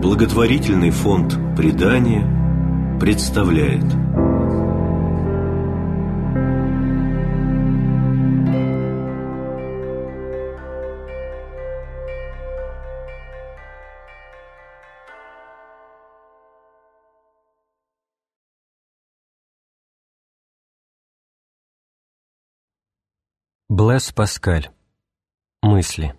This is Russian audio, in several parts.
Благотворительный фонд «Предание» представляет Блэс Паскаль. Мысли.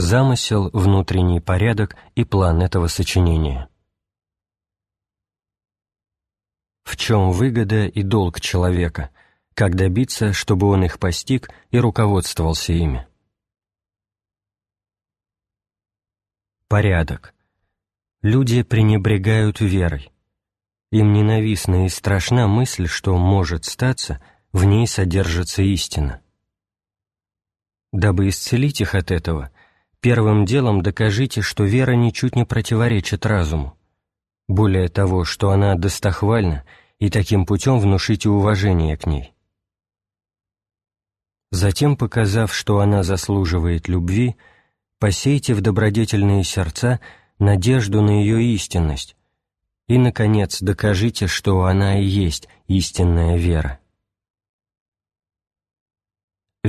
Замысел, внутренний порядок и план этого сочинения. В чем выгода и долг человека, как добиться, чтобы он их постиг и руководствовался ими. Порядок. Люди пренебрегают верой. Им ненавистна и страшна мысль, что может статься, в ней содержится истина. Дабы исцелить их от этого, первым делом докажите, что вера ничуть не противоречит разуму. Более того, что она достохвальна, и таким путем внушите уважение к ней. Затем, показав, что она заслуживает любви, посейте в добродетельные сердца надежду на ее истинность, и, наконец, докажите, что она и есть истинная вера.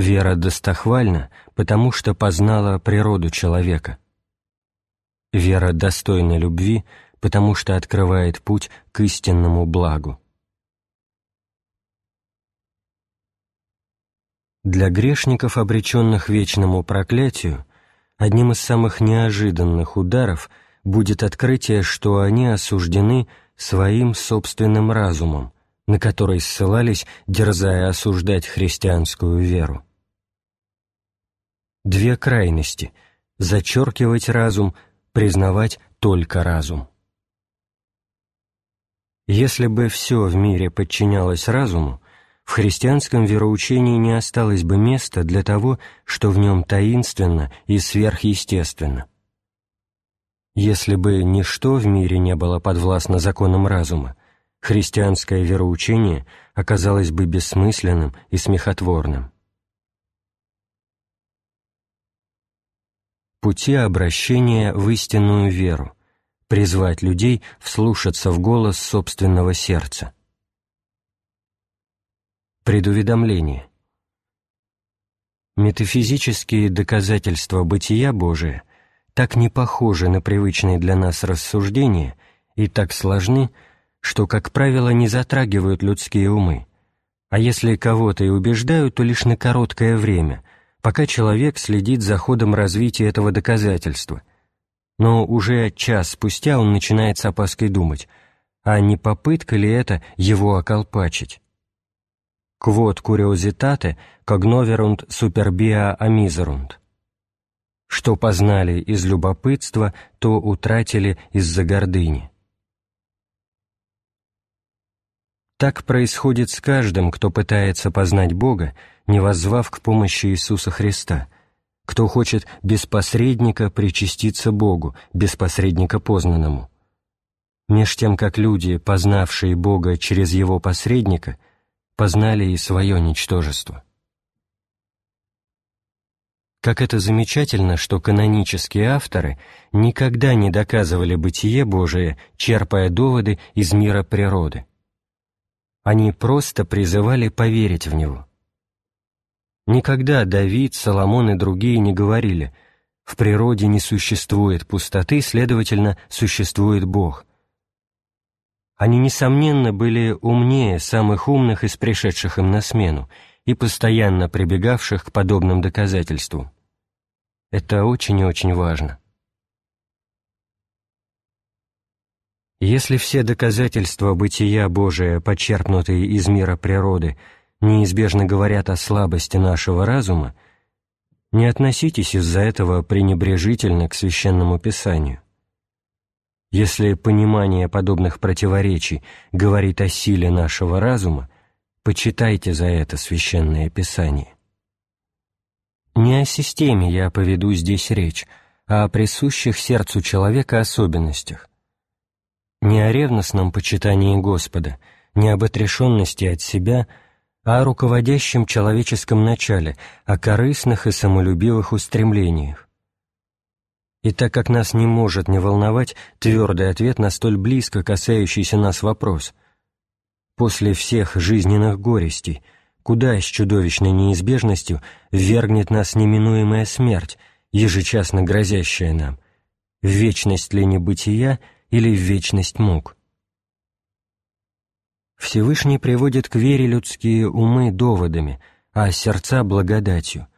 Вера достохвальна, потому что познала природу человека. Вера достойна любви, потому что открывает путь к истинному благу. Для грешников, обреченных вечному проклятию, одним из самых неожиданных ударов – будет открытие, что они осуждены своим собственным разумом, на который ссылались, дерзая осуждать христианскую веру. Две крайности – зачеркивать разум, признавать только разум. Если бы все в мире подчинялось разуму, в христианском вероучении не осталось бы места для того, что в нем таинственно и сверхъестественно. Если бы ничто в мире не было подвластно законам разума, христианское вероучение оказалось бы бессмысленным и смехотворным. Пути обращения в истинную веру, призвать людей вслушаться в голос собственного сердца. Предуведомление. Метафизические доказательства бытия Божия – так не похожи на привычные для нас рассуждения и так сложны, что, как правило, не затрагивают людские умы. А если кого-то и убеждают, то лишь на короткое время, пока человек следит за ходом развития этого доказательства. Но уже час спустя он начинает с опаской думать, а не попытка ли это его околпачить? Quod curiositate cognoverunt superbia amiserunt что познали из любопытства, то утратили из-за гордыни. Так происходит с каждым, кто пытается познать Бога, не воззвав к помощи Иисуса Христа, кто хочет без посредника причаститься Богу, без посредника познанному. Меж тем, как люди, познавшие Бога через Его посредника, познали и свое ничтожество. Как это замечательно, что канонические авторы никогда не доказывали бытие Божие, черпая доводы из мира природы. Они просто призывали поверить в него. Никогда Давид, Соломон и другие не говорили «в природе не существует пустоты, следовательно, существует Бог». Они, несомненно, были умнее самых умных из пришедших им на смену – и постоянно прибегавших к подобным доказательствам. Это очень и очень важно. Если все доказательства бытия Божия, почерпнутые из мира природы, неизбежно говорят о слабости нашего разума, не относитесь из-за этого пренебрежительно к Священному Писанию. Если понимание подобных противоречий говорит о силе нашего разума, Почитайте за это Священное Писание. Не о системе я поведу здесь речь, а о присущих сердцу человека особенностях. Не о ревностном почитании Господа, не об отрешенности от себя, а о руководящем человеческом начале, о корыстных и самолюбивых устремлениях. И так как нас не может не волновать твердый ответ на столь близко касающийся нас вопрос, после всех жизненных горестей, куда с чудовищной неизбежностью ввергнет нас неминуемая смерть, ежечасно грозящая нам, в вечность ли небытия или в вечность мук? Всевышний приводит к вере людские умы доводами, а сердца благодатью,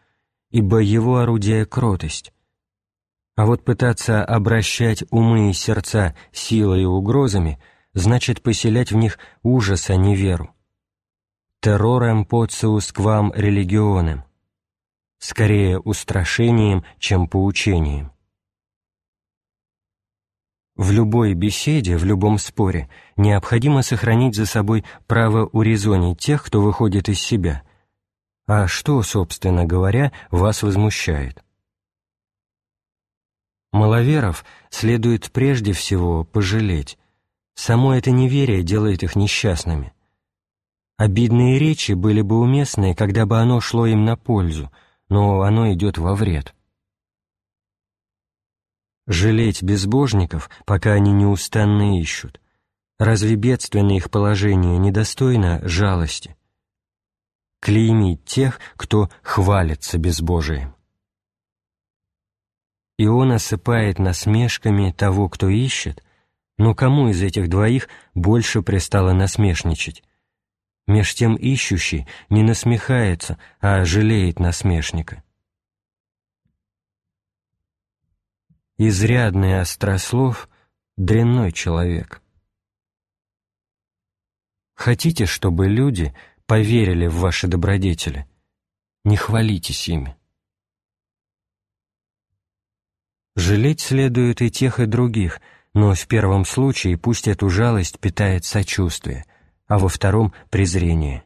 ибо его орудие — кротость. А вот пытаться обращать умы и сердца силой и угрозами значит поселять в них ужас, а не веру. Террорем поциус квам религионем. Скорее устрашением, чем поучением. В любой беседе, в любом споре необходимо сохранить за собой право урезонить тех, кто выходит из себя. А что, собственно говоря, вас возмущает? Маловеров следует прежде всего пожалеть. Само это неверие делает их несчастными. Обидные речи были бы уместны, когда бы оно шло им на пользу, но оно идет во вред. Жалеть безбожников, пока они неустанно ищут. Разве бедственное их положение недостойно жалости? Клеймить тех, кто хвалится безбожием. И он осыпает насмешками того, кто ищет, но кому из этих двоих больше пристало насмешничать? Меж тем ищущий не насмехается, а жалеет насмешника. Изрядный острослов, дрянной человек. Хотите, чтобы люди поверили в ваши добродетели? Не хвалитесь ими. Жалеть следует и тех, и других, но в первом случае пусть эту жалость питает сочувствие, а во втором — презрение.